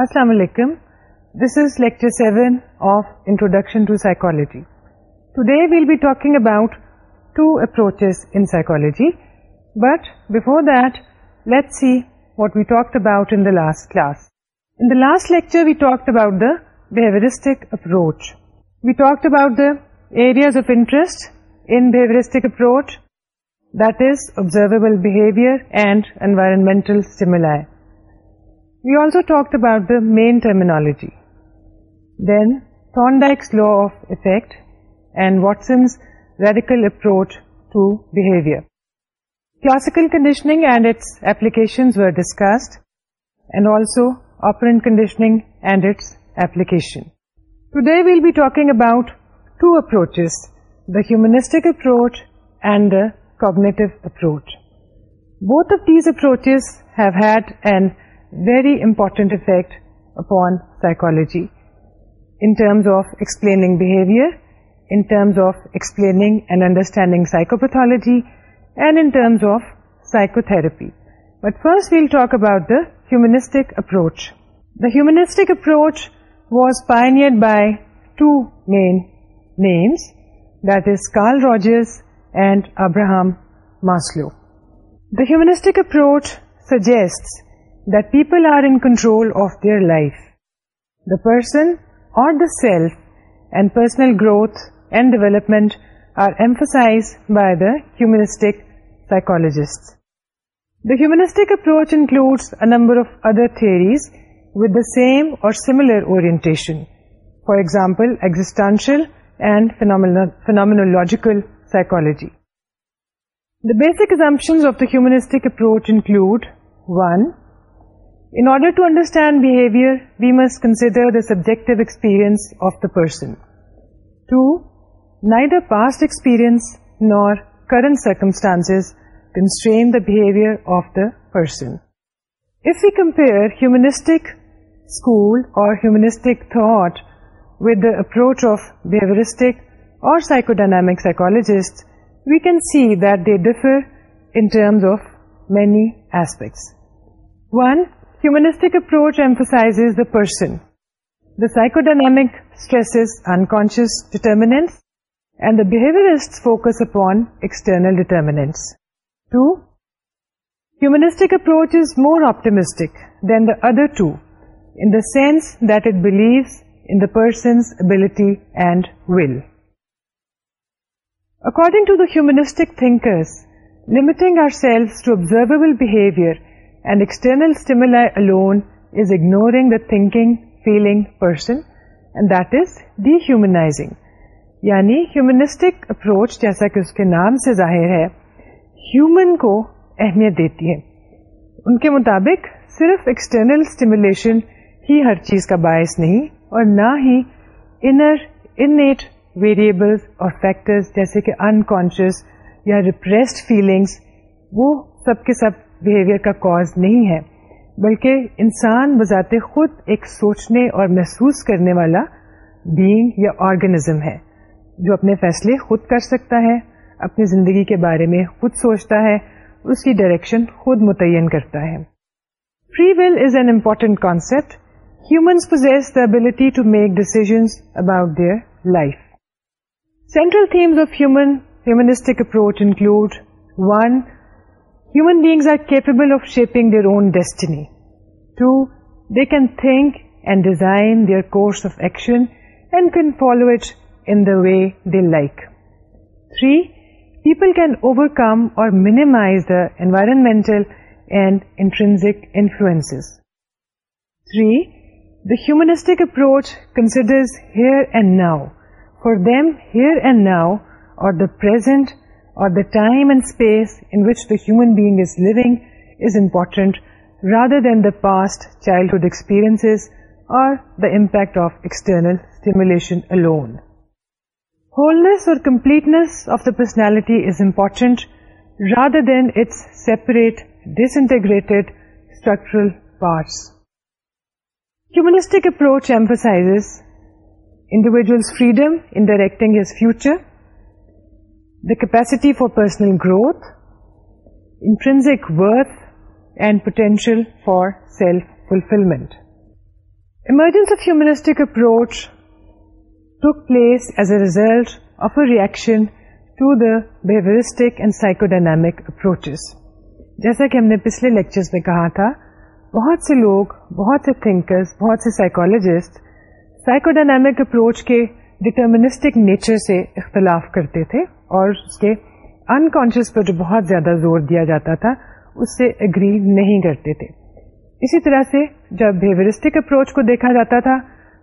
Assalamu alaikum. This is lecture 7 of Introduction to Psychology. Today we'll be talking about two approaches in psychology. But before that, let's see what we talked about in the last class. In the last lecture we talked about the behavioristic approach. We talked about the areas of interest in behavioristic approach, that is observable behavior and environmental stimuli. We also talked about the main terminology. Then Thorndike's law of effect and Watson's radical approach to behavior. Classical conditioning and its applications were discussed, and also operant conditioning and its application. Today we'll be talking about two approaches, the humanistic approach and the cognitive approach. Both of these approaches have had an very important effect upon psychology in terms of explaining behavior, in terms of explaining and understanding psychopathology, and in terms of psychotherapy. But first we'll talk about the humanistic approach. The humanistic approach was pioneered by two main names, that is Carl Rogers and Abraham Maslow. The humanistic approach suggests that people are in control of their life. The person or the self and personal growth and development are emphasized by the humanistic psychologists. The humanistic approach includes a number of other theories with the same or similar orientation. For example, existential and phenomenological psychology. The basic assumptions of the humanistic approach include 1. In order to understand behavior, we must consider the subjective experience of the person. 2. Neither past experience nor current circumstances constrain the behavior of the person. If we compare humanistic school or humanistic thought with the approach of behavioristic or psychodynamic psychologists, we can see that they differ in terms of many aspects. 1. Humanistic approach emphasizes the person. The psychodynamic stresses unconscious determinants, and the behaviorists focus upon external determinants. 2. Humanistic approach is more optimistic than the other two, in the sense that it believes in the person's ability and will. According to the humanistic thinkers, limiting ourselves to observable behavior and external ignoring the thinking feeling person and that is dehumanizing یعنی humanistic approach جیسا کہ اس کے نام سے ظاہر ہے human کو اہمیت دیتی ہے ان کے مطابق صرف ایکسٹرنل اسٹیمولیشن ہی ہر چیز کا باعث نہیں اور نہ ہی انر انٹ ویریبلس اور فیکٹر جیسے کہ انکانشیس یا ریپریسڈ فیلنگس وہ سب کے سب بہیویئر کا کاز نہیں ہے بلکہ انسان بذات خود ایک سوچنے اور محسوس کرنے والا بینگ یا آرگنیزم ہے جو اپنے فیصلے خود کر سکتا ہے اپنی زندگی کے بارے میں خود سوچتا ہے اس کی ڈائریکشن خود متعین کرتا ہے free will is an important concept humans possess the ability to make decisions about their life central themes of human humanistic approach include one Human beings are capable of shaping their own destiny. 2. They can think and design their course of action and can follow it in the way they like. 3. People can overcome or minimize the environmental and intrinsic influences. 3. The humanistic approach considers here and now. For them, here and now, or the present, or the time and space in which the human being is living is important rather than the past childhood experiences or the impact of external stimulation alone. Wholeness or completeness of the personality is important rather than its separate, disintegrated structural parts. Humanistic approach emphasizes individual's freedom in directing his future, capacity for personal growth in forensic worth and potential for self fulfilment emergence humanistic approach result of a reaction to داویریسٹک and psychodynamic approaches جیسا کہ ہم نے پچھلے lecture میں کہا تھا بہت سے لوگ بہت سے تھنکرس بہت سے سائیکولوجسٹ سائکو ڈائنمک اپروچ کے ڈٹرمنسٹک نیچر سے اختلاف کرتے تھے اور اس کے انکانشیس پر جو بہت زیادہ زور دیا جاتا تھا اس سے اگری نہیں کرتے تھے اسی طرح سے جب بہیورسٹک اپروچ کو دیکھا جاتا تھا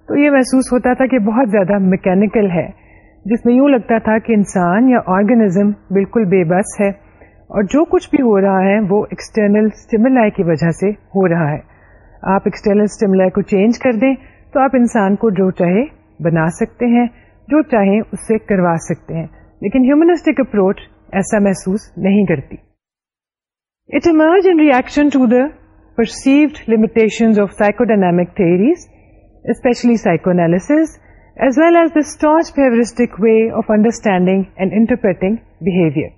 تو یہ محسوس ہوتا تھا کہ بہت زیادہ میکینکل ہے جس میں یوں لگتا تھا کہ انسان یا آرگنیزم بالکل بے بس ہے اور جو کچھ بھی ہو رہا ہے وہ ایکسٹرنل اسٹیمل کی وجہ سے ہو رہا ہے آپ ایکسٹرنل اسٹیمل کو چینج کر دیں تو آپ انسان کو جو چاہے بنا سکتے ہیں جو چاہیں اس سے کروا سکتے ہیں لیکن ہیومنسٹک اپروچ ایسا محسوس نہیں کرتی it emerge in reaction to the perceived limitation of psychodynamic theories especially analysis as well as the behaviouristic way of understanding and interpreting behaviour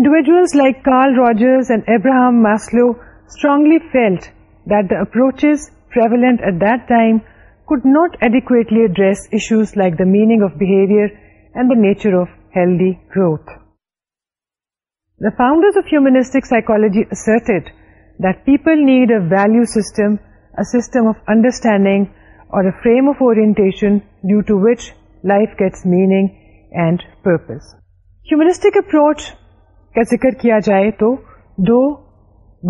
individuals like Carl Rogers and Abraham Maslow strongly felt that the approach prevalent at that time like the meaning of behaviour and the nature of healthy growth the founder of humanistic psychology اثر people need a value system a system of understanding اور a frame of orientation due to which life gets meaning and purpose humanistic approach کا ذکر کیا جائے تو دو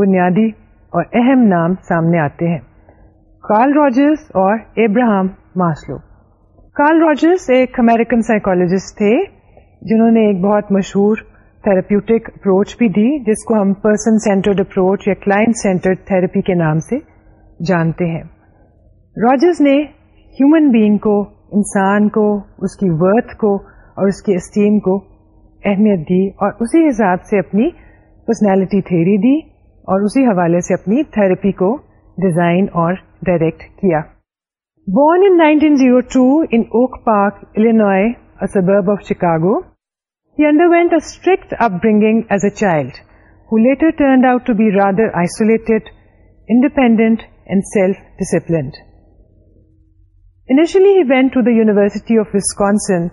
بنیادی اور اہم نام سامنے آتے ہیں کارل راجرس اور ابراہم ماسلو کارل راجرز ایک امیرکن سائیکالوجسٹ تھے جنہوں نے ایک بہت مشہور تھراپیوٹک اپروچ بھی دی جس کو ہم پرسن سینٹرڈ اپروچ یا کلائنٹ سینٹرڈ تھراپی کے نام سے جانتے ہیں راجرز نے ہیومن بینگ کو انسان کو اس کی ورتھ کو اور اس کی اسٹیم کو اہمیت دی اور اسی حساب سے اپنی پرسنالٹی تھیری دی اور اسی حوالے سے اپنی تھراپی کو ڈیزائن اور direct kiya. Born in 1902 in Oak Park, Illinois, a suburb of Chicago, he underwent a strict upbringing as a child, who later turned out to be rather isolated, independent, and self-disciplined. Initially, he went to the University of Wisconsin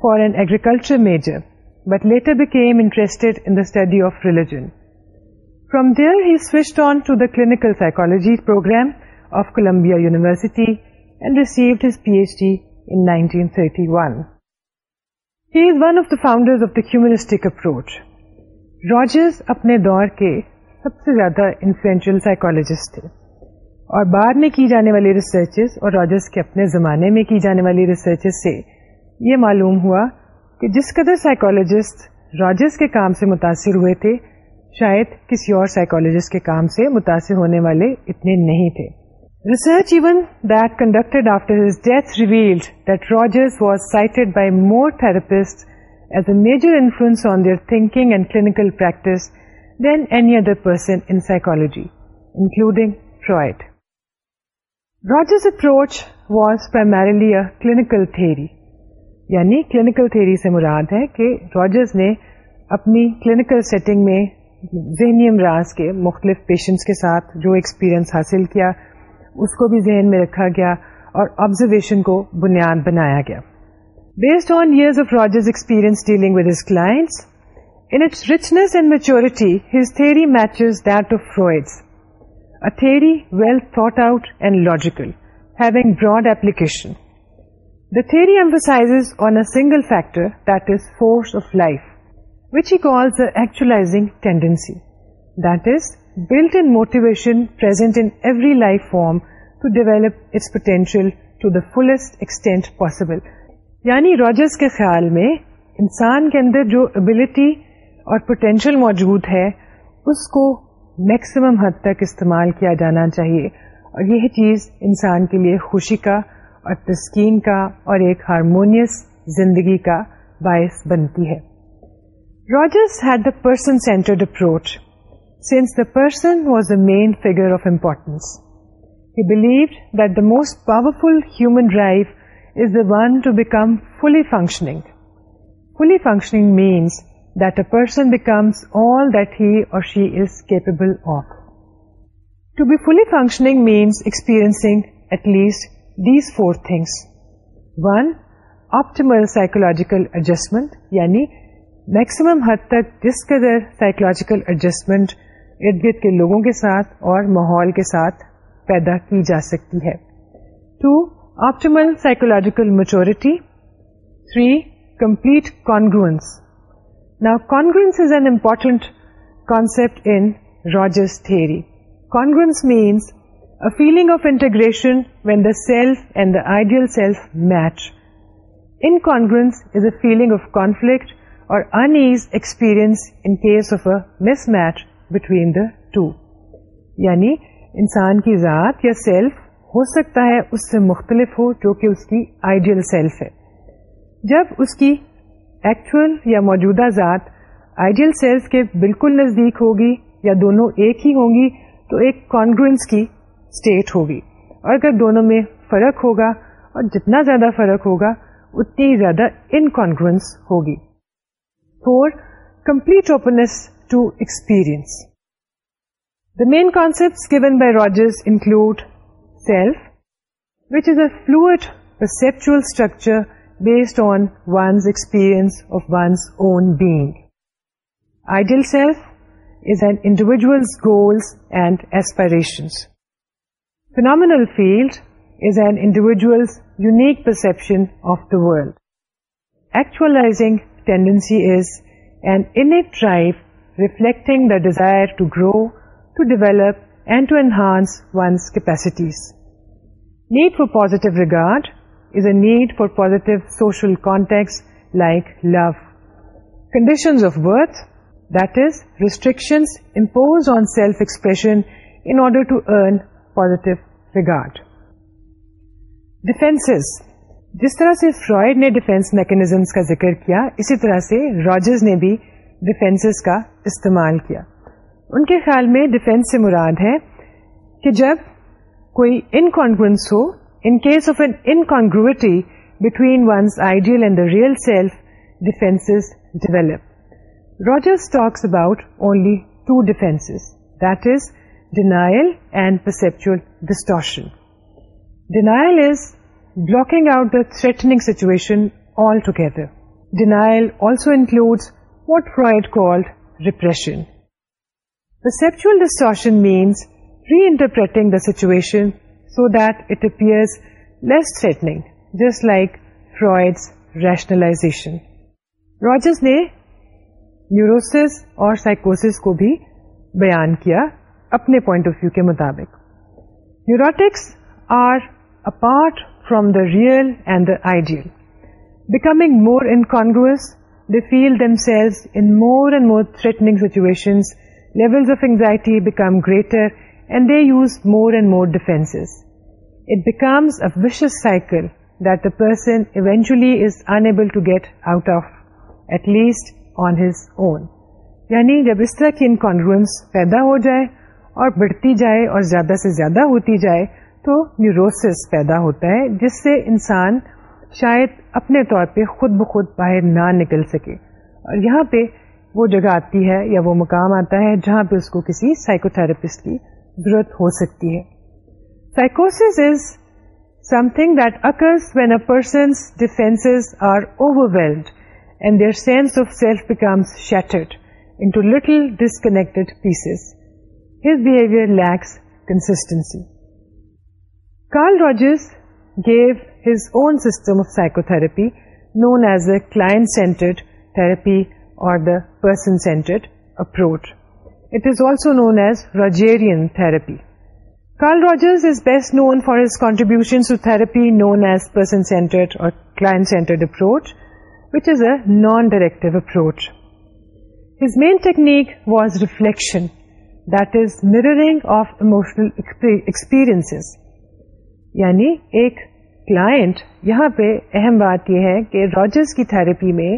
for an agriculture major, but later became interested in the study of religion. From there, he switched on to the clinical psychology program of Columbia university and received P H D founders of the humanistic approach. Rogers اپنے دور کے سب سے زیادہ influential psychologist تھے اور بعد میں کی جانے والی ریسرچز اور راجرز کے اپنے زمانے میں کی جانے والی ریسرچز سے یہ معلوم ہوا کہ جس قدر سائیکالوجسٹ راجرز کے کام سے متاثر ہوئے تھے شاید کسی اور سائیکالوجسٹ کے کام سے متاثر ہونے والے اتنے نہیں تھے research even that conducted after his death revealed Rogers by more therapist as a major influence on their thinking and clinical practice than any other person in psychology including Rogers approach was primarily clinical theory یعنی clinical theory سے مراد ہے کہ Rogers نے اپنی clinical setting میں ذہنی امراض کے مختلف پیشنٹس کے ساتھ جو ایکسپیرئنس حاصل کیا اس کو بھی ذہن میں رکھا گیا اور آبزرویشن کو بنیاد بنایا گیا based on years of Rogers experience dealing with his clients class richness and maturity his theory matures that of out and logical, having broad application. The theory emphasizes on a single factor, that is force of life, which he calls the actualizing tendency, that is built in motivation in every life form to develop its potential to the fullest extent possible یعنی Rogers کے خیال میں انسان کے اندر جو ability اور potential موجود ہے اس کو میکسیمم حد تک استعمال کیا جانا چاہیے اور یہ چیز انسان کے لیے خوشی کا اور تسکین کا اور ایک ہارمونیس زندگی کا باعث بنتی ہے Rogers had the person centred approach since the person was a main figure of importance you believe that the most powerful human رائف is the to become fully functioning fully functioning means that a persons all that he or to be fully functioning means experience at least these four things one optimal psychological adjustment یعنی maximum حد تک ڈسکدر psychological adjustment ارد گرد کے لوگوں کے ساتھ اور ماحول کے ساتھ پیدا کی جا سکتی ہے two optimal psychological maturity three complete congruence نا congruence is an important concept in Rogers theory congruence means A feeling of integration when the self and the ideal self match. Incongruence is a feeling of conflict or unease experience in case of a mismatch between the two یعنی انسان کی ذات یا self ہو سکتا ہے اس سے مختلف ہو جو کہ اس کی آئیڈیل سیلف ہے جب اس کی ایکچوئل یا موجودہ ذات آئیڈیل سیلف کے بالکل نزدیک ہوگی یا دونوں ایک ہی ہوں گی تو ایک کانگروئنس کی اسٹیٹ ہوگی اور اگر دونوں میں فرق ہوگا اور جتنا زیادہ فرق ہوگا اتنی ہی زیادہ انکانگروئنس ہوگی four complete openness to experience. The main concepts given by Rogers include self, which is a fluid perceptual structure based on one's experience of one's own being. Ideal self is an individual's goals and aspirations. Phenomenal field is an individual's unique perception of the world. Actualizing tendency is an innate drive reflecting the desire to grow to develop and to enhance one's capacities need for positive regard is a need for positive social contacts like love Conditions of worth, that is restrictions impose on self expression in order to earn positive regard Defenses. جس طرح سے fried نے defence mechanisms کا ذکر کیا اسی طرح سے راجز نے بھی ڈیفینس کا استعمال کیا ان کے خیال میں ڈیفینس سے مراد ہے کہ جب کوئی انکانگوئنس ہو in case of an incongruity between one's ideal and the real self defence develop Rogers talks about only two defence that is denial and perceptual distortion denial is blocking out the threatening situation all together denial also includes what Freud called depression سیپچ distortion means reinterpreting the situation so that it appears less threatening just like Freud ریشن لائزیشن Rogers نے new روس اور سائکوس کو بھی بیان کیا اپنے point of view کے مطابق neurotics are apart from the real and the ideal becoming more anxious they feel themselves in more and more threatening situation of anxiety they use more and more days اٹمز a cycle that a person eventually is unable to get out of at least on his own یعنی جب اس طرح کی انکانگروئنس پیدا ہو جائے اور بڑھتی جائے اور زیادہ سے زیادہ ہوتی جائے تو نیوروسس پیدا ہوتا ہے جس سے انسان شاید اپنے طور پہ خود بخود باہر نہ نکل سکے اور یہاں پہ وہ جگہ آتی ہے یا وہ مقام آتا ہے جہاں پہ اس کو کسی سائیکو تھراپسٹ کی ضرورت ہو سکتی ہے سائیکوس is something that occurs when a person's defences are overwhelmed and their sense of self becomes shattered into little disconnected pieces his behaviour lacks consistency Carl Rogers gave his own system of psychotherapy known as the client-centered therapy or the person-centered approach. It is also known as Rogerian therapy. Carl Rogers is best known for his contributions to therapy known as person-centered or client-centered approach, which is a non-directive approach. His main technique was reflection, that is mirroring of emotional experiences. Yani ek client یہاں پہ اہم بات یہ ہے کہ Rogers کی therapy میں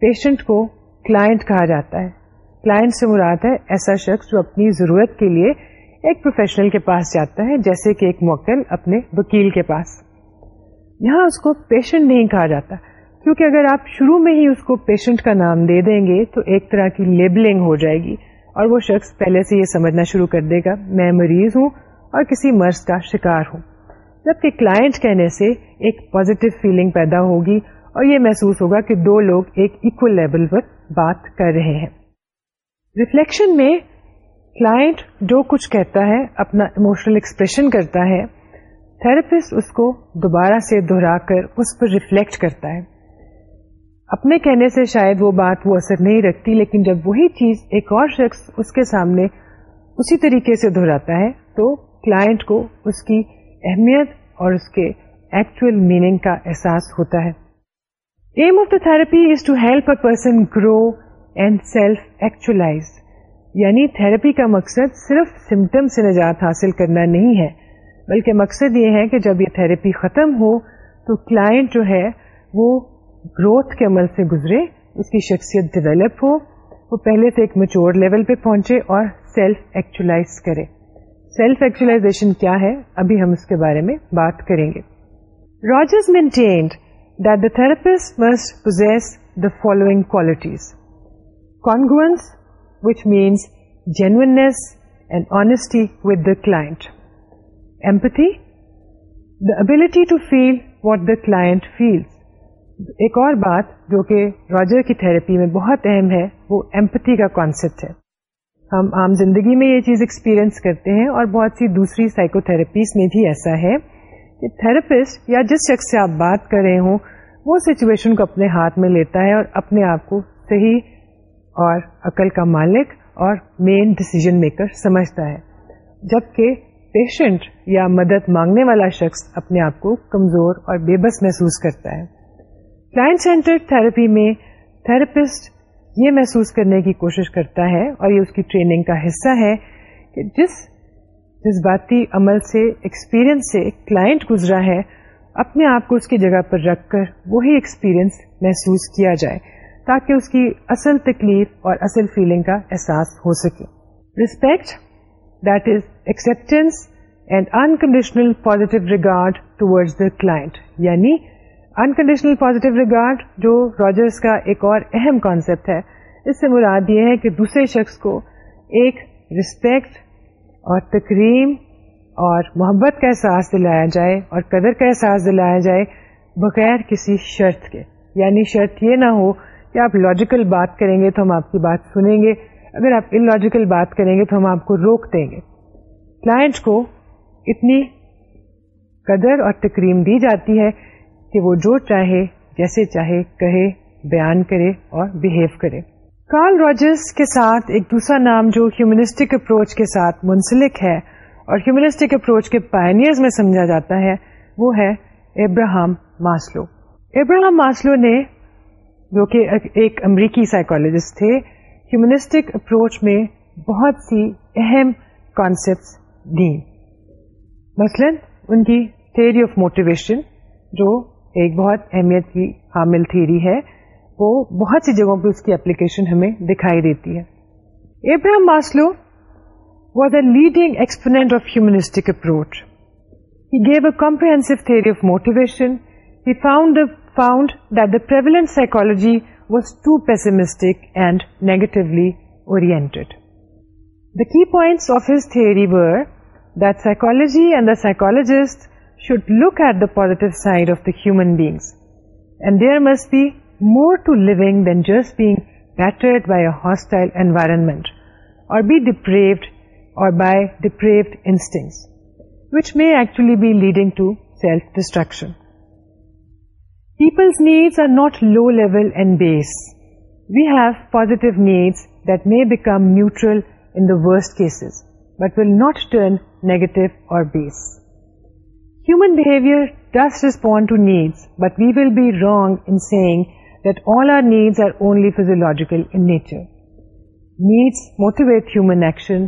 patient کو کلائنٹ کہا جاتا ہے کلائنٹ سے مراد ہے ایسا شخص جو اپنی ضرورت کے لیے ایک پروفیشنل کے پاس جاتا ہے جیسے کہ ایک موکل اپنے وکیل کے پاس یہاں اس کو پیشنٹ نہیں کہا جاتا کیونکہ اگر آپ شروع میں ہی اس کو پیشنٹ کا نام دے دیں گے تو ایک طرح کی لیبلنگ ہو جائے گی اور وہ شخص پہلے سے یہ سمجھنا شروع کر دے گا میں مریض ہوں اور کسی مرض کا شکار ہوں جبکہ کلائنٹ کہنے سے ایک پوزیٹو فیلنگ پیدا ہوگی اور یہ محسوس ہوگا کہ دو لوگ ایک اکول لیول پر بات کر رہے ہیں ریفلیکشن میں کلائنٹ جو کچھ کہتا ہے اپنا اموشنل ایکسپریشن کرتا ہے تھراپسٹ اس کو دوبارہ سے دہرا کر اس پر ریفلیکٹ کرتا ہے اپنے کہنے سے شاید وہ بات وہ اثر نہیں رکھتی لیکن جب وہی چیز ایک اور شخص اس کے سامنے اسی طریقے سے دہراتا ہے تو کلائنٹ کو اس کی اہمیت اور اس کے ایکچوئل میننگ کا احساس ہوتا ہے aim of the therapy is to help a person grow and self ایکچولا یعنی تھراپی کا مقصد صرف سمٹم سے نجات حاصل کرنا نہیں ہے بلکہ مقصد یہ ہے کہ جب یہ تھراپی ختم ہو تو کلائنٹ جو ہے وہ گروتھ کے عمل سے گزرے اس کی شخصیت ڈیولپ ہو وہ پہلے سے ایک میچور لیول پہ پہنچے اور سیلف ایکچولاز کرے سیلف ایکچولاشن کیا ہے ابھی ہم اس کے بارے میں بات کریں گے Rogers maintained that the therapist must possess the following qualities congruence which means genuineness and honesty with the empathy the ability to feel what the client feel ایک اور بات جو کہ راجر کی تھراپی میں بہت اہم ہے وہ ایمپتھی کا کانسیپٹ ہے ہم عام زندگی میں یہ چیز ایکسپیرئنس کرتے ہیں اور بہت سی دوسری سائیکو تھراپیز میں بھی ایسا ہے کہ تھراپسٹ یا جس شخص سے آپ بات کر رہے ہوں وہ سچویشن کو اپنے ہاتھ میں لیتا ہے اور اپنے آپ کو صحیح اور عقل کا مالک اور مین ڈسیزن میکر سمجھتا ہے جبکہ پیشنٹ یا مدد مانگنے والا شخص اپنے آپ کو کمزور اور بے بس محسوس کرتا ہے کلائنٹ سینٹر تھراپی میں تھراپسٹ یہ محسوس کرنے کی کوشش کرتا ہے اور یہ اس کی ٹریننگ کا حصہ ہے کہ جس جذباتی عمل سے ایکسپیرئنس سے کلائنٹ گزرا ہے اپنے آپ کو اس کی جگہ پر رکھ کر وہی ایکسپیرئنس محسوس کیا جائے تاکہ اس کی اصل تکلیف اور اصل فیلنگ کا احساس ہو سکے respect that is acceptance and unconditional positive regard towards the client یعنی انکنڈیشنل پازیٹیو پازیٹو ریگارڈ جو راجرس کا ایک اور اہم کانسیپٹ ہے اس سے مراد یہ ہے کہ دوسرے شخص کو ایک رسپیکٹ اور تکریم اور محبت کا احساس دلایا جائے اور قدر کا احساس دلایا جائے بغیر کسی شرط کے یعنی شرط یہ نہ ہو کہ آپ لاجیکل بات کریں گے تو ہم آپ کی بات سنیں گے اگر آپ ان لاجیکل بات کریں گے تو ہم آپ کو روک دیں گے کلائنٹ کو اتنی قدر اور تکریم دی جاتی ہے کہ وہ جو چاہے جیسے چاہے کہے بیان کرے اور بہیو کرے کارل راجرس کے ساتھ ایک دوسرا نام جو ہیومنسٹک اپروچ کے ساتھ منسلک ہے اور ہیومنسٹک اپروچ کے پائنیئر میں سمجھا جاتا ہے وہ ہے ابراہم ماسلو ابراہم ماسلو نے جو کہ ایک امریکی سائیکولوجسٹ تھے ہیومنسٹک اپروچ میں بہت سی اہم کانسیپٹ دی مثلاً ان کی تھیوری آف موٹیویشن جو ایک بہت اہمیت کی حامل تھیری ہے وہ بہت سی جگہوں پہ اس کی اپلیکیشن ہمیں دکھائی دیتی ہے Abraham Maslow was a leading exponent of humanistic approach he gave a theory of motivation he found found that the فاؤنڈنٹ psychology was too pessimistic and negatively orient the key point of his theory that psychology and the psychologist should look at the positive side of the human beings. And there must be more to living than just being battered by a hostile environment or be depraved or by depraved instincts, which may actually be leading to self-destruction. People's needs are not low-level and base. We have positive needs that may become neutral in the worst cases, but will not turn negative or base. Humanist respond to needs but we will be wrong in all needs are only physiological needs motivate human action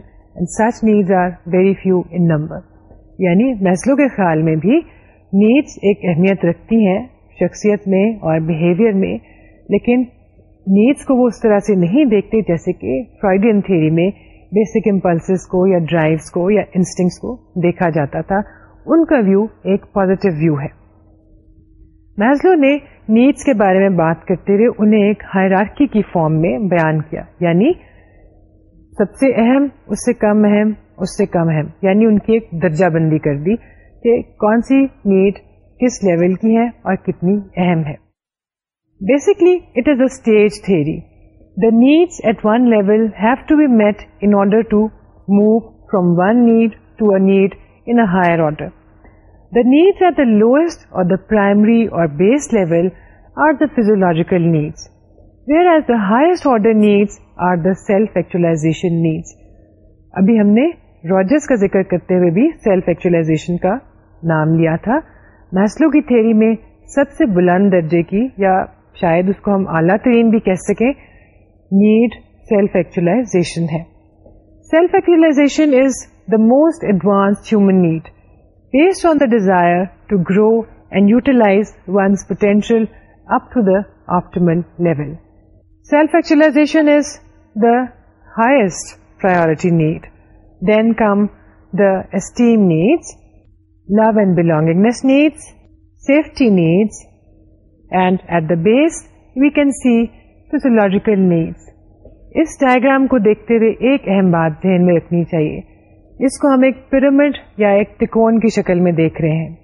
یعنی نسلوں کے خیال میں بھی needs ایک اہمیت رکھتی ہیں شخصیت میں اور بہیویئر میں لیکن نیڈس کو وہ اس طرح سے نہیں دیکھتے جیسے کہ فرائیڈن تھھیری میں بیسک امپلسز کو یا ڈرائیوس کو یا انسٹنگس کو دیکھا جاتا تھا ان کا ویو ایک پوزیٹو ویو ہے میزلو نے نیڈس کے بارے میں بات کرتے ہوئے انہیں ایک ہائرارکی کی فارم میں بیان کیا یعنی سب سے اہم اس سے کم اہم اس سے کم اہم یعنی ان کی ایک درجہ بندی کر دی کہ کون سی نیڈ کس لیول کی ہے اور کتنی اہم ہے basically it is a stage the needs at one level have to be met in order to move from one need to a need higher order the needs at the lowest پر ذکر کرتے ہوئے بھی self ایکچولا کا نام لیا تھا محسلوں کی تھری میں سب سے بلند درجے کی یا شاید اس کو ہم اعلیٰ ترین بھی کہہ سکیں need self ایکچولا most advance human need desire on the desire to grow and utilise to the up to the actualization level the the highest priority need then come esteem needs love and belongingness needs safety needs and at the base we can see physiological needs اس diagram کو دیکھتے ہوئے ایک اہم بات ذہن میں رکھنی چاہیے کو ہم ایک پیرامڈ یا ایک تکون کی شکل میں دیکھ رہے ہیں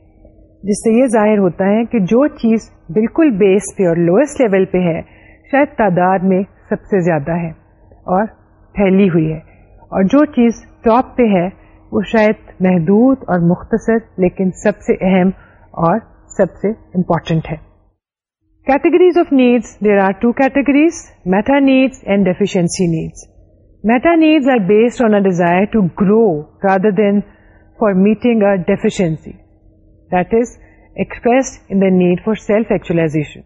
جس سے یہ ظاہر ہوتا ہے کہ جو چیز بالکل بیس پہ اور لوئسٹ لیول پہ ہے شاید تعداد میں سب سے زیادہ ہے اور پھیلی ہوئی ہے اور جو چیز ٹاپ پہ ہے وہ شاید محدود اور مختصر لیکن سب سے اہم اور سب سے امپورٹنٹ ہے categories of needs there are two categories meta needs and deficiency needs Meta needs are based on a desire to grow rather than for meeting a deficiency, that is, expressed in the need for self-actualization.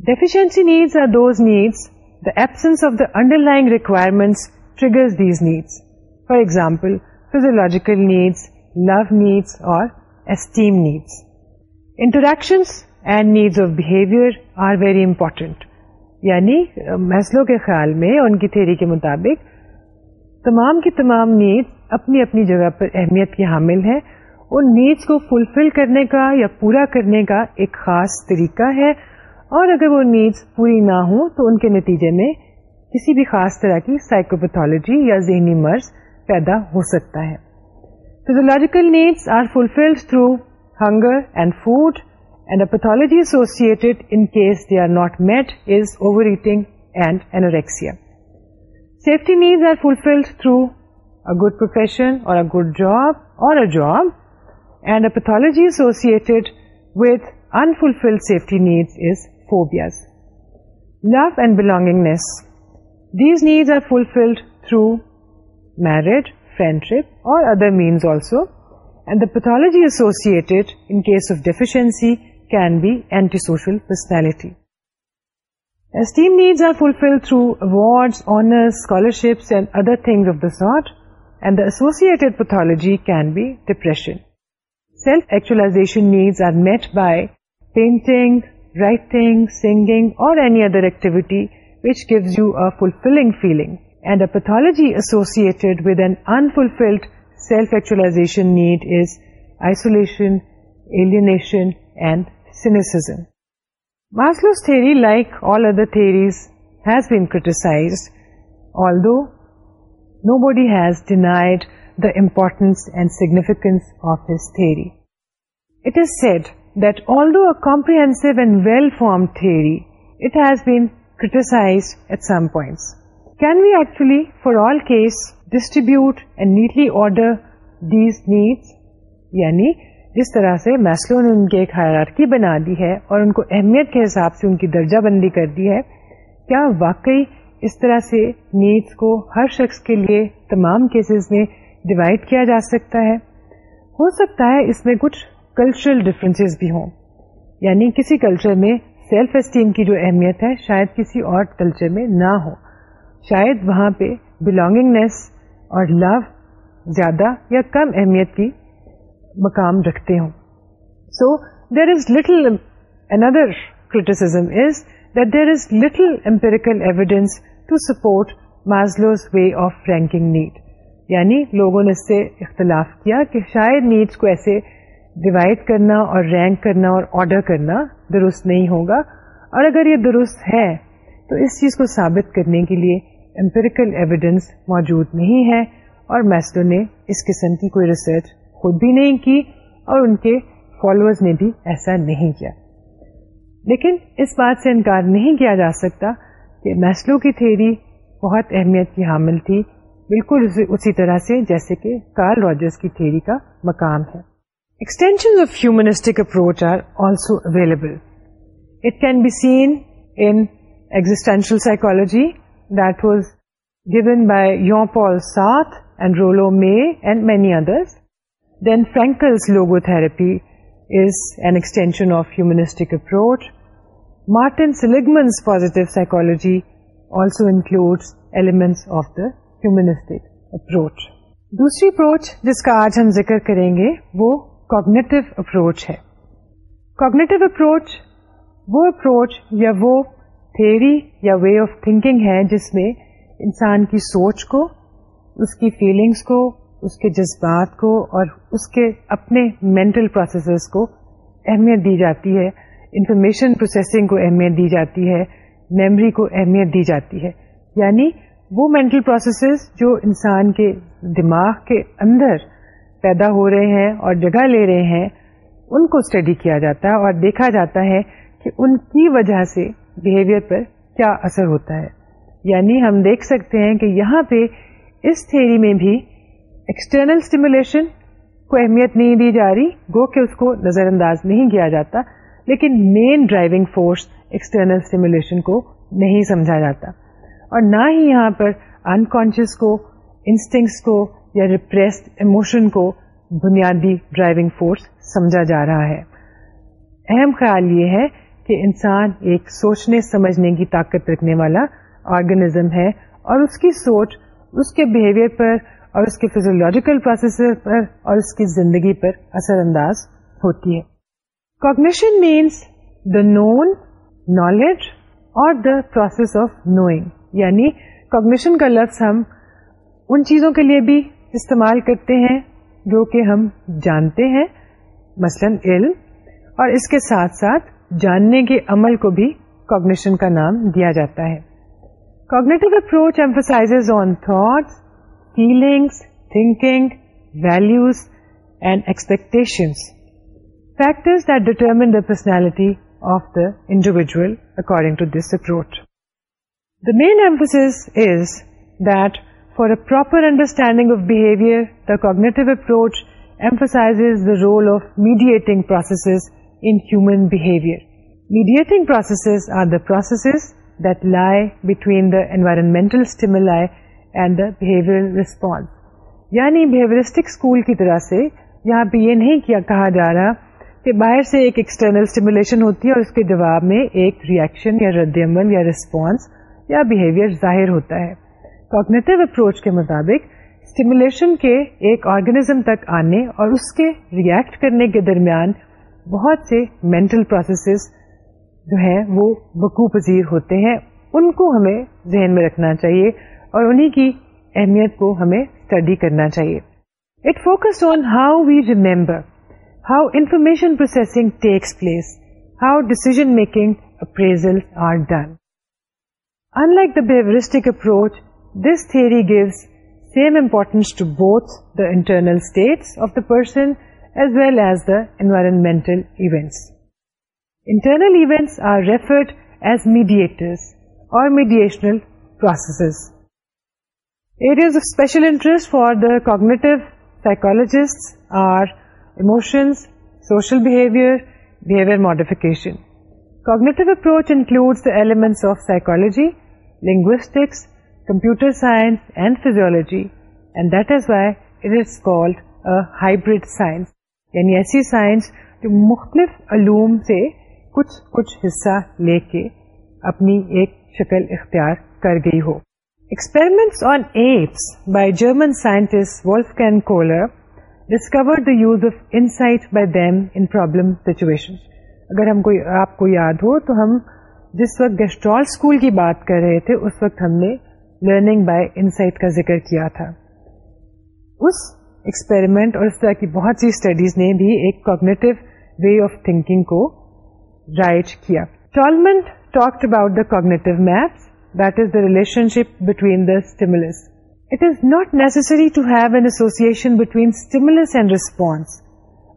Deficiency needs are those needs, the absence of the underlying requirements triggers these needs. For example, physiological needs, love needs, or esteem needs. Interactions and needs of behavior are very important. یعنی محسلوں کے خیال میں ان کی theory کے مطابق تمام کی تمام نیڈس اپنی اپنی جگہ پر اہمیت کی حامل ہیں ان نیڈس کو فلفل کرنے کا یا پورا کرنے کا ایک خاص طریقہ ہے اور اگر وہ نیڈس پوری نہ ہوں تو ان کے نتیجے میں کسی بھی خاص طرح کی سائیکوپیتھولوجی یا ذہنی مرض پیدا ہو سکتا ہے physiological needs are fulfilled through hunger and food and a pathology associated in case they are not met is overeating and anxiety safety needs are fulfilled through گوفیشن اور love and belongingness these needs are fulfilled through married friendship اور other means also and the pathology associated in case of deficiency can be antisocial personality. Esteem needs are fulfilled through awards, honors, scholarships and other things of the sort, and the associated pathology can be depression. Self-actualization needs are met by painting, writing, singing or any other activity which gives you a fulfilling feeling, and a pathology associated with an unfulfilled self-actualization need is isolation, alienation and cynicism. Maslow's theory, like all other theories, has been criticized, although nobody has denied the importance and significance of his theory. It is said that although a comprehensive and well-formed theory, it has been criticized at some points. Can we actually, for all case, distribute and neatly order these needs? Yani جس طرح سے Maslow نے ان کی ایک حیرارکی بنا دی ہے اور ان کو اہمیت کے حساب سے ان کی درجہ بندی کر دی ہے کیا واقعی اس طرح سے نیڈس کو ہر شخص کے لیے تمام کیسز میں ڈیوائڈ کیا جا سکتا ہے ہو سکتا ہے اس میں کچھ کلچرل ڈفرینسز بھی ہوں یعنی کسی کلچر میں سیلف اسٹیم کی جو اہمیت ہے شاید کسی اور کلچر میں نہ ہو شاید وہاں پہ بلونگنگنیس اور لو زیادہ یا کم اہمیت کی مقام رکھتے ہوں so there is little another criticism is that there is little empirical evidence to support Maslow's way of ranking need یعنی لوگوں نے اس سے اختلاف کیا کہ شاید نیڈس کو ایسے ڈیوائڈ کرنا اور رینک کرنا اور آرڈر کرنا درست نہیں ہوگا اور اگر یہ درست ہے تو اس چیز کو ثابت کرنے کے لیے امپیریکل ایویڈینس موجود نہیں ہے اور میسلو نے اس قسم کی کوئی ریسرچ خود بھی نہیں کی اور ان کے فالوئر نے بھی ایسا نہیں کیا لیکن اس بات سے انکار نہیں کیا جا سکتا کہ میسلو کی تھیری بہت اہمیت کی حامل تھی بالکل اسی طرح سے جیسے کہ کارل راجرز کی تھیری کا مقام ہے extension of humanistic approach are also available it can be seen existential psychology that was by Jean-Paul Sartre and Rollo May and many others. Then Frankl's logotherapy is an extension of humanistic approach Martin Seligman's positive psychology also includes elements of the humanistic approach دوسری approach جس کا آج ہم ذکر کریں گے وہ cognitive approach ہے کوگنیٹو اپروچ وہ اپروچ یا وہ تھیوری یا وے آف تھنکنگ ہے جس میں انسان کی سوچ کو اس کی فیلنگس کو اس کے جذبات کو اور اس کے اپنے مینٹل پروسیسز کو اہمیت دی جاتی ہے انفارمیشن پروسیسنگ کو اہمیت دی جاتی ہے میمری کو اہمیت دی جاتی ہے یعنی وہ مینٹل پروسیسز جو انسان کے دماغ کے اندر پیدا ہو رہے ہیں اور جگہ لے رہے ہیں ان کو اسٹڈی کیا جاتا ہے اور دیکھا جاتا ہے کہ ان کی وجہ سے بیہیویئر پر کیا اثر ہوتا ہے یعنی ہم دیکھ سکتے ہیں کہ یہاں پہ اس تھیری میں بھی ایکسٹرنل اسٹیمولیشن کو اہمیت نہیں دی جا رہی گو کہ اس کو نظر انداز نہیں کیا جاتا لیکن main driving force external stimulation کو نہیں سمجھا جاتا اور نہ ہی یہاں پر انکانشیس کو انسٹنگس کو یا ریپریسڈ ایموشن کو بنیادی ڈرائیونگ فورس سمجھا جا رہا ہے اہم خیال یہ ہے کہ انسان ایک سوچنے سمجھنے کی طاقت رکھنے والا آرگنزم ہے اور اس کی سوچ اس کے بیہیویئر پر اور اس کے فیزولوجیکل پروسیس پر اور اس کی زندگی پر اثر انداز ہوتی ہے cognition means the known knowledge اور دا پروسیس آف نوئنگ یعنی کوگنیشن کا لفظ ہم ان چیزوں کے لیے بھی استعمال کرتے ہیں جو کہ ہم جانتے ہیں مثلا علم اور اس کے ساتھ ساتھ جاننے کے عمل کو بھی کوگنیشن کا نام دیا جاتا ہے cognitive approach emphasize on thoughts feelings, thinking, values, and expectations, factors that determine the personality of the individual according to this approach. The main emphasis is that for a proper understanding of behavior, the cognitive approach emphasizes the role of mediating processes in human behavior. Mediating processes are the processes that lie between the environmental stimuli رد عمل approach کے مطابق کے ایک organism تک آنے اور اس کے ریئیکٹ کرنے کے درمیان بہت سے مینٹل پروسیسز جو ہیں وہ بکو پذیر ہوتے ہیں ان کو ہمیں ذہن میں رکھنا چاہیے اور انہیں کی اہمیت کو ہمیں اسٹڈی کرنا چاہیے it focus on how we remember how information processing takes place how decision making appraisal are done in like the بیورسٹک approach this theory gives same importance to both the internal states of the person as well as the environmental events internal events are referred as mediators or mediational processes years of specialist for the cognitive سائیکولس social behaviour modification cognitive approach include the element of psychology linguistics computer science and physiology and that is why it is called hybrid science یعنی ایسی science جو مختلف علوم سے کچھ کچھ حصہ لے کے اپنی ایک شکل اختیار کر گئی ہو Experiments on apes by German scientist Wolfgang Kohler discovered the use of insight by them in problem situation. اگر ہم کوئی آپ کو یاد ہو تو ہم جس وقت گیسٹرول اسکول کی بات کر رہے تھے اس وقت ہم نے لرننگ بائی انسائٹ کا ذکر کیا تھا اس ایکسپیریمنٹ اور اس طرح کی بہت سی اسٹڈیز نے بھی ایک کوگنیٹو وے آف تھنکنگ کو رائٹ کیا Tolman talked about the cognitive maps that is the relationship between the stimulus. It is not necessary to have an association between stimulus and response.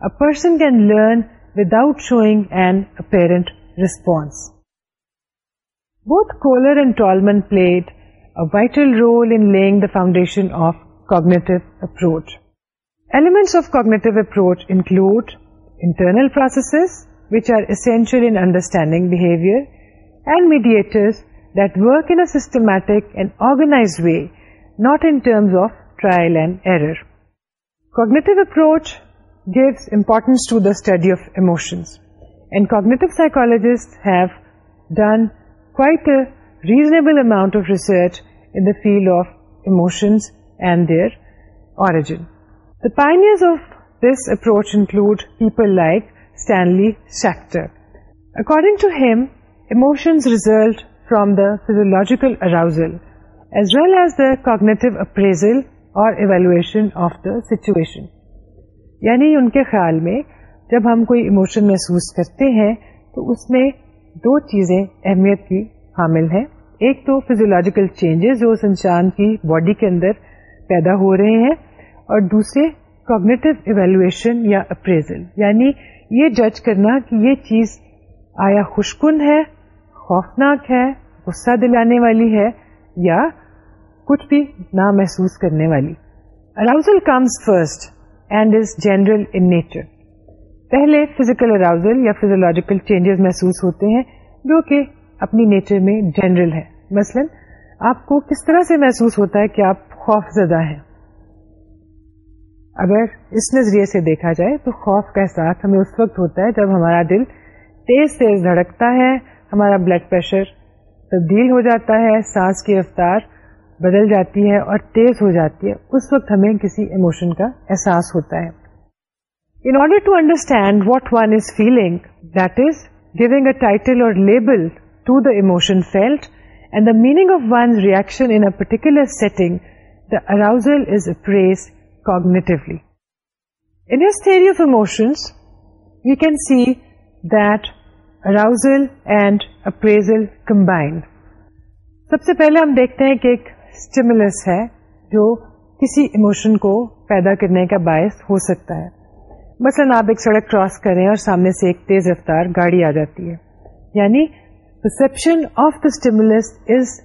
A person can learn without showing an apparent response. Both Kohler and Tallman played a vital role in laying the foundation of cognitive approach. Elements of cognitive approach include internal processes, which are essential in understanding behavior, and mediators, that work in a systematic and organized way, not in terms of trial and error. Cognitive approach gives importance to the study of emotions, and cognitive psychologists have done quite a reasonable amount of research in the field of emotions and their origin. The pioneers of this approach include people like Stanley Schachter. According to him, emotions result from the physiological as well cognitive اور evaluation of the situation یعنی ان کے خیال میں جب ہم کوئی emotion محسوس کرتے ہیں تو اس میں دو چیزیں اہمیت کی حامل ہیں ایک تو فیزولوجیکل چینجز جو اس انسان کی باڈی کے اندر پیدا ہو رہے ہیں اور دوسرے کوگنیٹو ایویلویشن یا اپریزل یعنی یہ جج کرنا کہ یہ چیز آیا خوشکن ہے خوفناک ہے غصہ دلانے والی ہے یا کچھ بھی نہ محسوس کرنے والی arousal comes first and is general in nature پہلے فزیکل اراؤزل یا فیزولوجیکل چینجز محسوس ہوتے ہیں جو کہ اپنی نیچر میں جنرل ہے مثلا آپ کو کس طرح سے محسوس ہوتا ہے کہ آپ خوف زدہ ہیں اگر اس نظریے سے دیکھا جائے تو خوف کا احساس ہمیں اس وقت ہوتا ہے جب ہمارا دل تیز تیز دھڑکتا ہے ہمارا بلڈ پریشر تبدیل ہو جاتا ہے سانس کی رفتار بدل جاتی ہے اور تیز ہو جاتی ہے اس وقت ہمیں کسی ایموشن کا احساس ہوتا ہے in order to understand what one is feeling that is giving a title اور label to the emotion field and the meaning of one reaction in particular setting the arousal is cognitively in his theory of emotions you can see that arousal and appraisal combined سب سے پہلے ہم دیکھتے ہیں کہ ایک stimulus ہے جو کسی ایموشن کو پیدا کرنے کا باعث ہو سکتا ہے مثلا آپ ایک سڑک کراس کریں اور سامنے سے ایک تیز رفتار گاڑی آ جاتی ہے یعنی perception of the stimulus is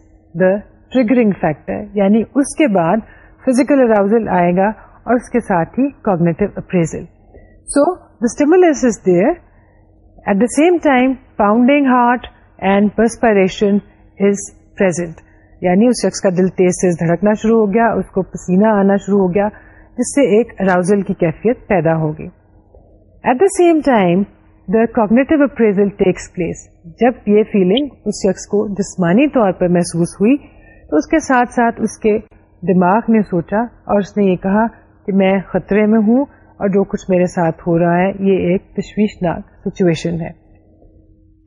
the triggering factor یعنی اس کے بعد فزیکل اراؤزل آئے گا اور اس کے ساتھ ہی cognitive appraisal so the stimulus is there at the same time pounding heart and perspiration یعنی اس شخص کا دل تیز تیز دھڑکنا شروع ہو گیا اس کو پسینہ آنا شروع ہو گیا جس سے ایک اراؤزل کی کیفیت پیدا ہوگی at the same time the cognitive appraisal takes place جب یہ فیلنگ اس شخص کو جسمانی طور پر محسوس ہوئی تو اس کے ساتھ ساتھ اس کے دماغ نے سوچا اور اس نے یہ کہا کہ میں خطرے میں ہوں اور جو کچھ میرے ساتھ ہو رہا ہے یہ ایک تشویشناک سچویشن ہے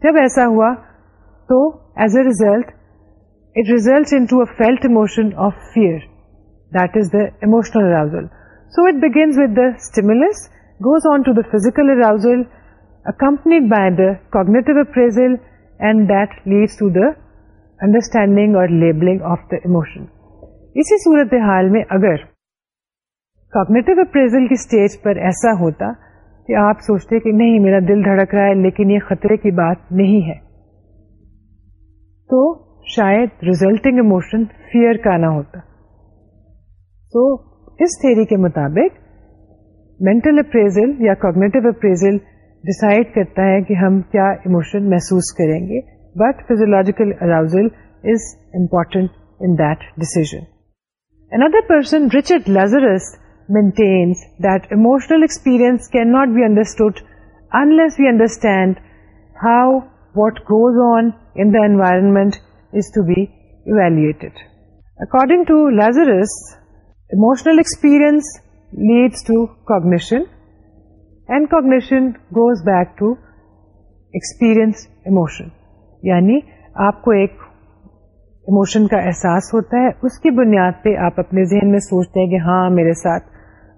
جب ایسا ہوا تو as a result it result in felt of fear that is the داشنل arousal so it begins with the داسٹ goes on to the physical arousal accompanied by the cognitive appraisal and that leads to the understanding اور labelling of the emotion اسی صورت حال میں اگر appraisal کی stage پر ایسا ہوتا کہ آپ سوچتے کہ نہیں میرا دل دھڑک رہا ہے لیکن یہ خطرے کی بات نہیں ہے تو شاید ریزلٹنگ فیئر کا نہ ہوتا اس تھیری کے مطابق مینٹل اپریزل یا کاگنیٹو اپریزل ڈسائڈ کرتا ہے کہ ہم کیا ایموشن محسوس کریں گے but physiological arousal is important in int Another another person Richard maintains that emotional experience can not be understood unless we understand how what grows on in the environment is to be evaluated according to Lazarus experience leads to cognition and cognition goes back to experience emotion یعنی آپ کو ایک emotion کا احساس ہوتا ہے اس کی بنیاد پہ آپ اپنے ذہن میں سوچتے ہیں کہ ہاں میرے ساتھ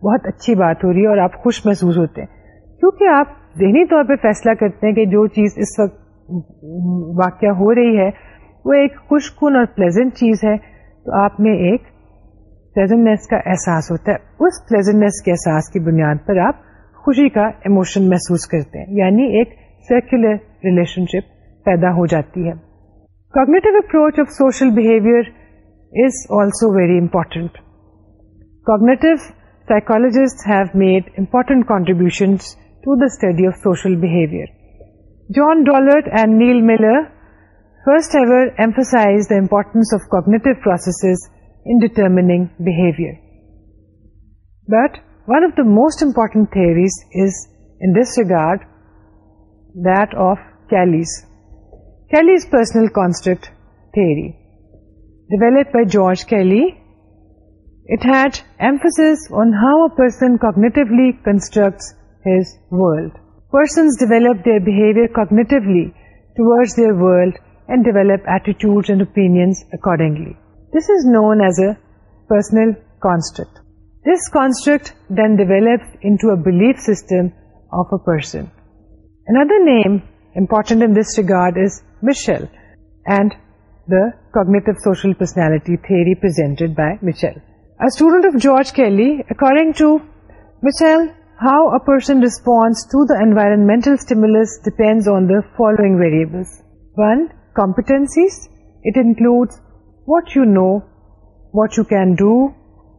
بہت اچھی بات ہو رہی ہے اور آپ خوش محسوس ہوتے ہیں کیونکہ آپ ذہنی طور پہ فیصلہ کرتے ہیں کہ جو چیز اس وقت واقعہ ہو رہی ہے وہ ایک خوش کن اور پلیزنٹ چیز ہے تو آپ میں ایک پلیزنٹنیس کا احساس ہوتا ہے اس پلیزنٹنیس کے احساس کی بنیاد پر آپ خوشی کا ایموشن محسوس کرتے ہیں یعنی ایک سیکولر ریلیشن شپ پیدا ہو جاتی ہے cognitive approach of social behaviour is also very important cognitive psychologists have made important contributions to the study of social behavior. John Dollart and Neil Miller first ever emphasized the importance of cognitive processes in determining behavior. But one of the most important theories is, in this regard, that of Kelly's personal construct theory, developed by George Kelly پرسنپورٹنٹ this regard is Mischel and the cognitive social personality thread by Mischel A student of George Kelly, according to Mitchell, how a person responds to the environmental stimulus depends on the following variables. 1. Competencies. It includes what you know, what you can do,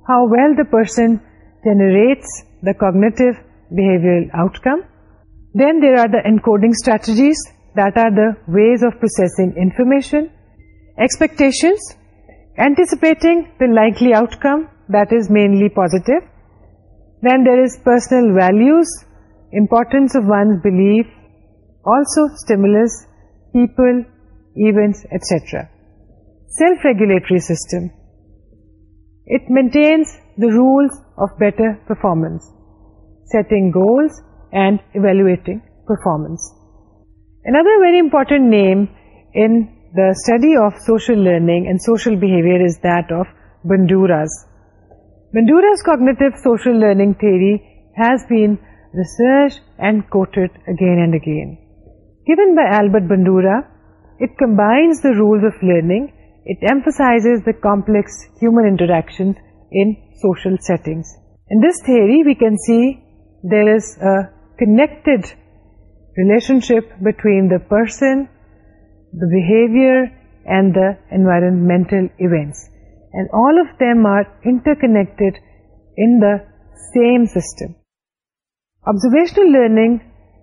how well the person generates the cognitive behavioral outcome. Then there are the encoding strategies, that are the ways of processing information. Expectations, Anticipating the likely outcome, that is mainly positive. Then there is personal values, importance of one's belief, also stimulus, people, events, etc. Self-regulatory system. It maintains the rules of better performance, setting goals and evaluating performance. Another very important name in study of social learning learning theories research and quoted again and again gives role of learning it emphasize the complex human interaction settings this تھے we can see there is enact relationship between the person the behavior and the environmental events, and all of them are interconnected in the same system. Observational learning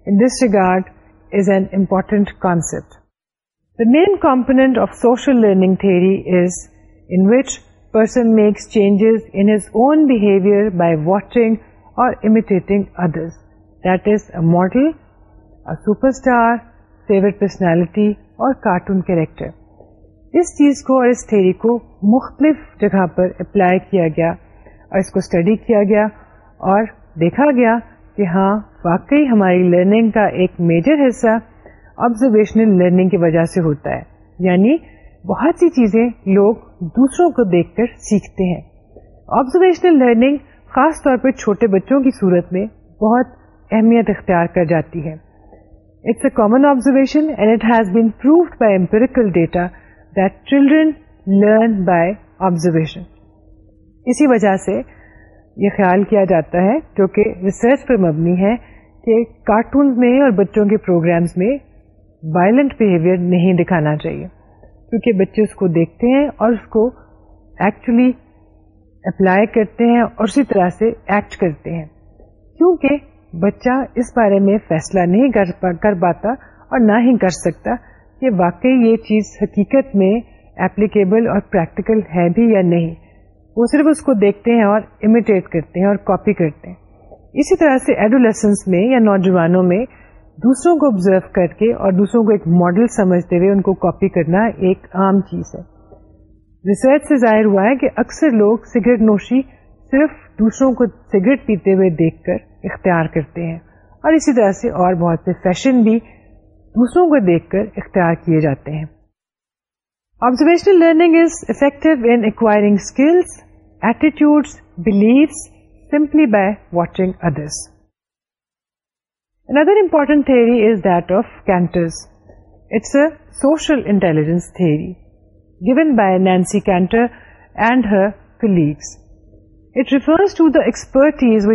in this regard is an important concept. The main component of social learning theory is in which person makes changes in his own behavior by watching or imitating others. That is a model, a superstar, favorite personality, اور cartoon character اس چیز کو اور اس theory کو مختلف جگہ پر apply کیا گیا اور اس کو اسٹڈی کیا گیا گیا اور دیکھا کہ ہاں واقعی ہماری لرننگ کا ایک میجر حصہ آبزرویشنل لرننگ کی وجہ سے ہوتا ہے یعنی بہت سی چیزیں لوگ دوسروں کو دیکھ کر سیکھتے ہیں آبزرویشنل لرننگ خاص طور پر چھوٹے بچوں کی صورت میں بہت اہمیت اختیار کر جاتی ہے it's a common observational data that children learn by observation اسی وجہ سے یہ خیال کیا جاتا ہے جو کہ ریسرچ پر مبنی ہے کہ کارٹون میں اور بچوں کے پروگرامس میں وائلنٹ بہیویئر نہیں دکھانا چاہیے کیونکہ بچے اس کو دیکھتے ہیں اور اس کو ایکچولی اپلائی کرتے ہیں اور اسی طرح سے ایکٹ کرتے ہیں کیونکہ بچہ اس بارے میں فیصلہ نہیں کر پاتا اور نہ ہی کر سکتا کہ واقعی یہ چیز حقیقت میں اپلیکیبل اور پریکٹیکل ہے بھی یا نہیں وہ صرف اس کو دیکھتے ہیں اور امیٹیٹ کرتے ہیں اور کاپی کرتے ہیں اسی طرح سے ایڈولیسنس میں یا نوجوانوں میں دوسروں کو آبزرو کر کے اور دوسروں کو ایک ماڈل سمجھتے ہوئے ان کو کاپی کرنا ایک عام چیز ہے ریسرچ سے ظاہر ہوا ہے کہ اکثر لوگ سگریٹ نوشی صرف دوسروں کو سگریٹ پیتے ہوئے دیکھ کر اختیار کرتے ہیں اور اسی طرح سے اور بہت سے فیشن بھی دوسروں کو دیکھ کر اختیار کیے جاتے ہیں observational learning is effective in acquiring skills attitudes beliefs simply by watching others another important Cantor's. It's a social intelligence theory given by Nancy Cantor and her colleagues. Use of knowledge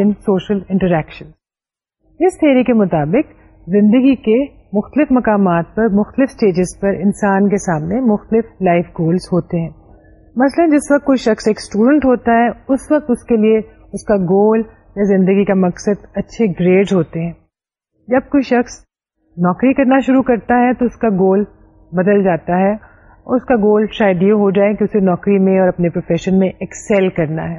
in social interaction اس theory کے مطابق زندگی کے مختلف مقامات پر مختلف stages پر انسان کے سامنے مختلف لائف گولس ہوتے ہیں مثلا جس وقت کوئی شخص ایک اسٹوڈنٹ ہوتا ہے اس وقت اس کے لیے اس کا گول یا زندگی کا مقصد اچھے گریڈ ہوتے ہیں جب کوئی شخص نوکری کرنا شروع کرتا ہے تو اس کا گول بدل جاتا ہے اس کا گول شاید یہ ہو جائے کہ اسے نوکری میں اور اپنے پروفیشن میں ایکسل کرنا ہے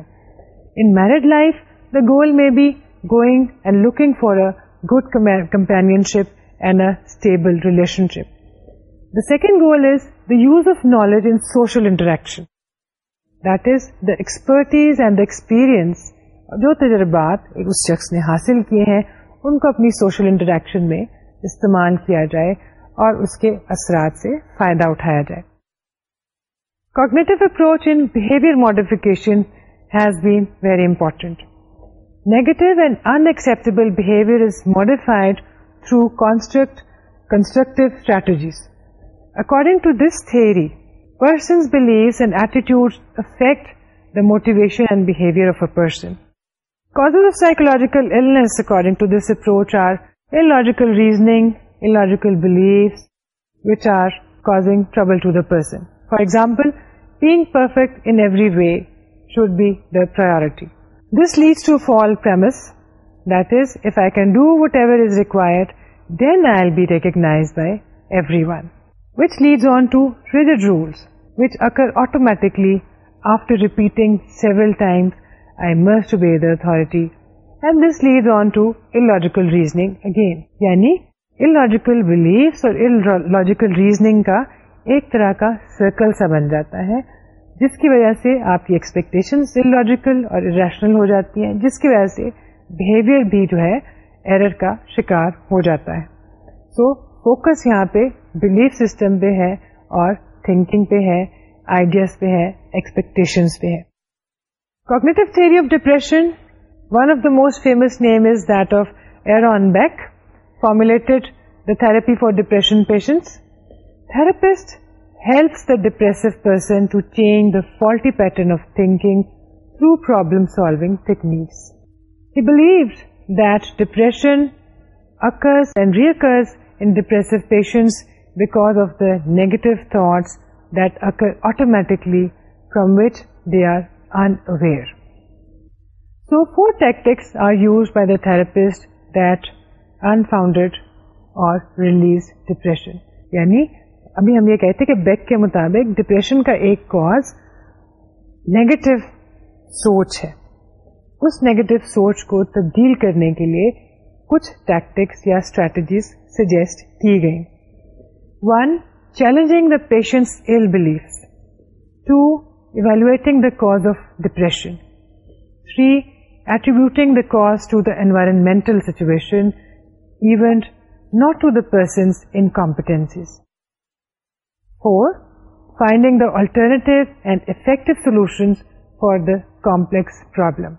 in married life the goal میں be going and looking for a good companionship and a stable relationship the second goal is the use of knowledge in social interaction expertise and experience جو تجربات اس شخص نے حاصل کیے ہیں ان کو اپنی سوشل انٹریکشن میں استعمال کیا جائے اور اس کے اثرات سے فائدہ اٹھایا جائے cognitive approach in behaviour modification has been very important negative and unacceptable behaviour is modified through construct constructive strategies according to this theory persons belief and attitude affect the motivation and behaviour according approach are the person for example being perfect every way should be priority this leads to false that is if I can do whatever is required then I be recognised by every one which leads on to red rules ایک طرح کا circle سا بن جاتا ہے جس کی وجہ سے آپ کی لاجیکل اور اریشنل ہو جاتی ہیں جس کی وجہ سے بہیویئر بھی جو ہے ایرر کا شکار ہو جاتا ہے سو so, فوکس یہاں پہ بلیف سسٹم پہ ہے اور تھنکنگ پہ ہے آئیڈیاز پہ ہے ایکسپیکٹیشن پہ ہے cognitive theory of depression one of the most famous name is that of Aaron Beck formulated the therapy for depression patient therapist helps the depressive person to change the faulty pattern of thinking through problem solving techniques he believe that depression occurs and reoccurs in depressive patients because of the negative thoughts that occur automatically from which they are unaware so four tactics by the therapist that unfound اور release depression یعنی ابھی ہم یہ کہتے کہ back کے مطابق depression کا ایک کاز نگیٹو سوچ ہے اس نیگیٹو سوچ کو تبدیل کرنے کے لیے کچھ ٹیکٹکس یا اسٹریٹجیز سجیسٹ کی گئے one challenging the patients ill belief two evaluating the cause of depression three attributing the cause to the environmental situation event not to the person incompetencies four finding the alternate and effective solution for the complex problem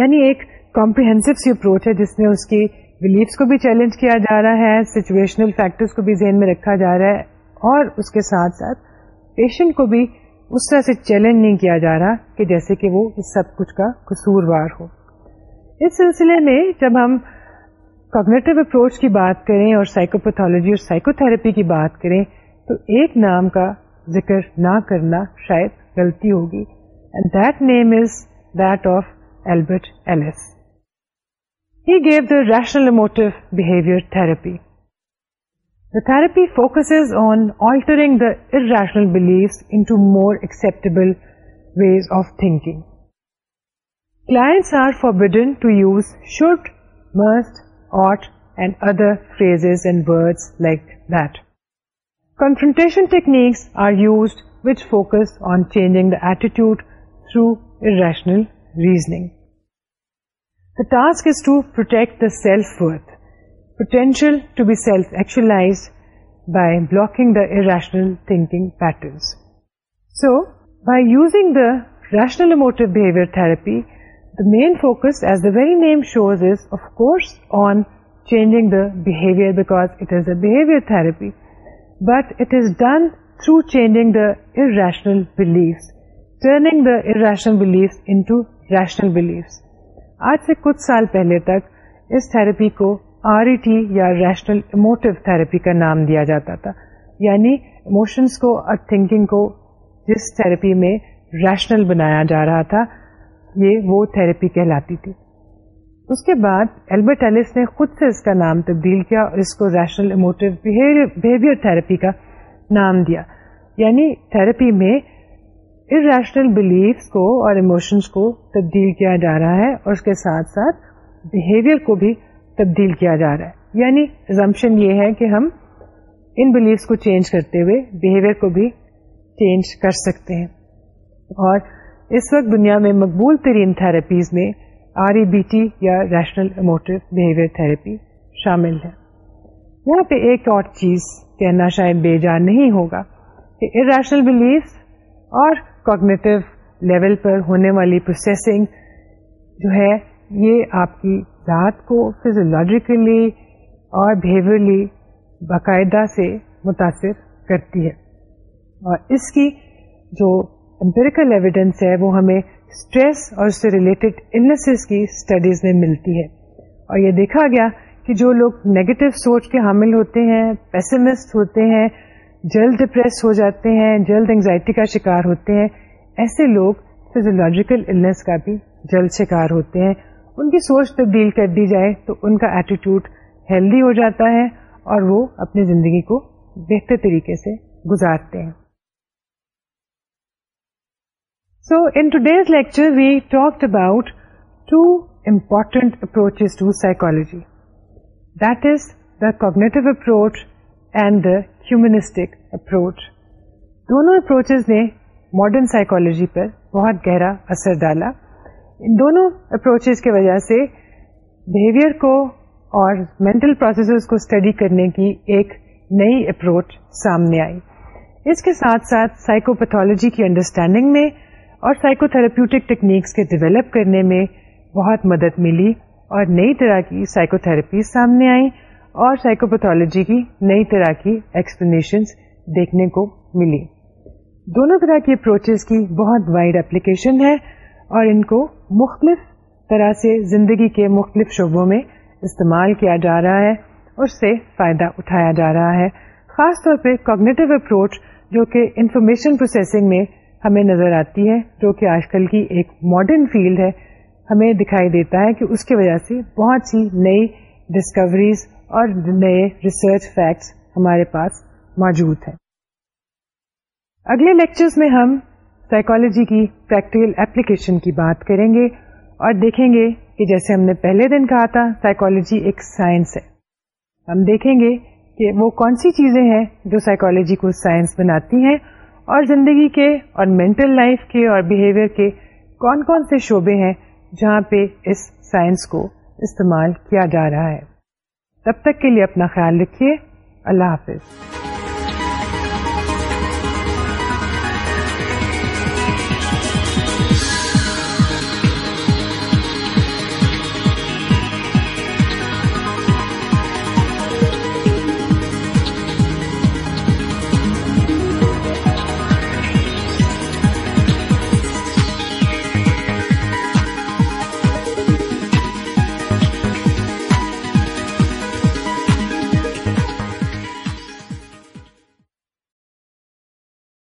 یعنی ایک کامپریہ سی approach ہے جس نے اس کی beliefs کو بھی challenge کیا جا رہا ہے سچویشنل فیکٹرز کو بھی ذہن میں رکھا جا رہا ہے اور اس کے ساتھ ساتھ پیشنٹ کو بھی اس طرح سے چیلنج نہیں کیا جا رہا کہ جیسے کہ وہ اس سب کچھ کا قصوروار ہو اس سلسلے میں جب ہم کوگنیٹو اپروچ کی بات کریں اور سائیکوپیتھولوجی اور سائیکو تھراپی کی بات کریں تو ایک نام کا ذکر نہ کرنا شاید غلطی ہوگی and that name is that of Albert Ellis He gave the rational emotive behavior therapy. The therapy focuses on altering the irrational beliefs into more acceptable ways of thinking. Clients are forbidden to use should, must, ought, and other phrases and words like that. Confrontation techniques are used which focus on changing the attitude through irrational reasoning. The task is to protect the self-worth, potential to be self-actualized by blocking the irrational thinking patterns. So, by using the rational emotive behavior therapy, the main focus, as the very name shows, is of course on changing the behavior, because it is a behavior therapy, but it is done through changing the irrational beliefs, turning the irrational beliefs into rational beliefs. آج سے کچھ سال پہلے تک اس therapy کو R E T یا rational emotive therapy کا نام دیا جاتا تھا یعنی اموشنس کو اور تھنکنگ کو جس تھراپی میں ریشنل بنایا جا رہا تھا یہ وہ تھراپی کہلاتی تھی اس کے بعد البرٹ ایلس نے خود سے اس کا نام تبدیل کیا اور اس کو ریشنل بہیویئر تھراپی کا نام دیا یعنی تھراپی میں ان ریشنل بلیفس کو اور اموشنس کو تبدیل کیا جا رہا ہے اور اس کے ساتھ ساتھ بہیویئر کو بھی تبدیل کیا جا رہا ہے یعنی یہ ہے کہ ہم ان بلیفس کو چینج کرتے ہوئے کو بھی چینج کر سکتے ہیں اور اس وقت دنیا میں مقبول ترین تھراپیز میں آر ای بی ٹی یا ریشنل اموٹو بہیویئر تھراپی شامل ہے یہاں پہ ایک اور چیز کہنا شاید بے جان نہیں ہوگا کہ ارشنل ریشنل اور کوگنیٹو لیول پر ہونے والی پروسیسنگ جو ہے یہ آپ کی ذات کو فزیولوجیکلی اور باقاعدہ سے متاثر کرتی ہے اور اس کی جو امپیریکل ایویڈینس ہے وہ ہمیں اسٹریس اور اس سے ریلیٹڈ ان کی اسٹڈیز میں ملتی ہے اور یہ دیکھا گیا کہ جو لوگ نگیٹو سوچ کے حامل ہوتے ہیں پیسمسٹ ہوتے ہیں جلد ڈپریس ہو جاتے ہیں جلد انگزائٹی کا شکار ہوتے ہیں ایسے لوگ فیزولوجیکل کا بھی جلد شکار ہوتے ہیں ان کی سوچ تبدیل کر دی جائے تو ان کا ایٹیٹیوڈ ہیلدی ہو جاتا ہے اور وہ اپنی زندگی کو بہتر طریقے سے گزارتے ہیں so in today's lecture we talked about two important approaches to psychology that is the cognitive approach and the humanistic approach دونوں اپروچز نے ماڈرن سائیکولوجی پر بہت گہرا اثر ڈالا ان دونوں اپروچز کی وجہ سے بہیویئر کو اور مینٹل پروسیسز کو اسٹڈی کرنے کی ایک نئی اپروچ سامنے آئی اس کے ساتھ ساتھ پیتھولوجی کی انڈرسٹینڈنگ میں اور سائیکو تھراپیوٹک ٹیکنیکس کے ڈیولپ کرنے میں بہت مدد ملی اور نئی طرح کی سائیکو تھراپی سامنے آئی اور سائیکوپیتھولوجی کی نئی طرح کی ایکسپلینیشن دیکھنے کو ملی دونوں طرح کی اپروچز کی بہت وائڈ اپلیکیشن ہے اور ان کو مختلف طرح سے زندگی کے مختلف شعبوں میں استعمال کیا جا رہا ہے اس سے فائدہ اٹھایا جا رہا ہے خاص طور پہ کوگنیٹو اپروچ جو کہ انفارمیشن پروسیسنگ میں ہمیں نظر آتی ہے جو کہ آج کل کی ایک ماڈرن فیلڈ ہے ہمیں دکھائی دیتا ہے کہ اس کی وجہ سے بہت سی نئی ڈسکوریز اور نئے ریسرچ فیکٹس ہمارے پاس موجود ہیں اگلے لیکچرز میں ہم سائیکالوجی کی پریکٹیکل اپلیکیشن کی بات کریں گے اور دیکھیں گے کہ جیسے ہم نے پہلے دن کہا تھا سائیکالوجی ایک سائنس ہے ہم دیکھیں گے کہ وہ کون سی چیزیں ہیں جو سائیکالوجی کو سائنس بناتی ہیں اور زندگی کے اور مینٹل لائف کے اور بہیویئر کے کون کون سے شعبے ہیں جہاں پہ اس سائنس کو استعمال کیا جا رہا ہے تب تک کے لیے اپنا خیال رکھیے اللہ حافظ